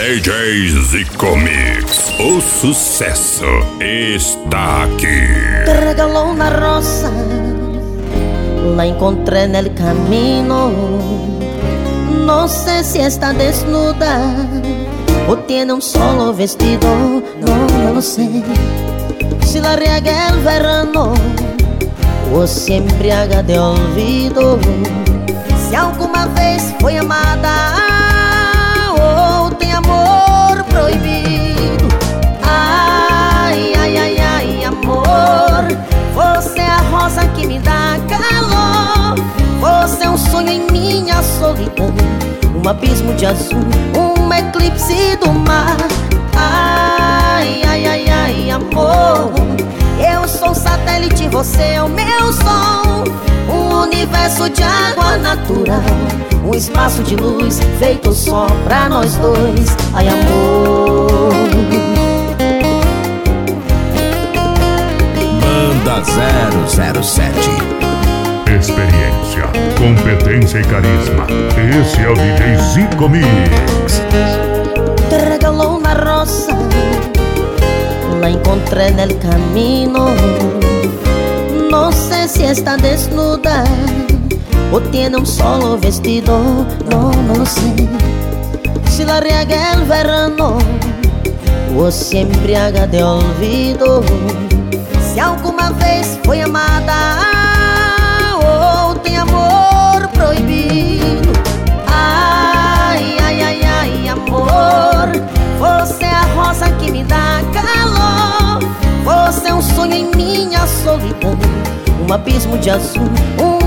DJ Zico Mix, o sucesso está aqui. Regalou na roça, la encontré en el camino. No sé si está desnuda o tiene un solo vestido, no, no lo sé. Si la riega el verano o se embriaga de olvido. Se alguma vez que me dá calor. Você é um sonho em minha solidão. Um abismo de azul, um eclipse do mar. Ai, ai, ai, ai, amor. Eu sou um satélite, você é o meu som Um universo de água natural Um espaço de luz feito só pra nós dois Ai amor 007 Experiência, competência e carisma. Esse é o DJ Zico Mix. Te regalou na roça La encontré en el camino No sé si está desnuda O tiene un solo vestido No, no lo sé Si la riega el verano O se embriaga de olvido Se alguma vez foi amada Ou tem amor proibido. Ai, ai, ai, ai, amor Você é a rosa que me dá calor. Você é um sonho em minha solidão Um abismo de azul, um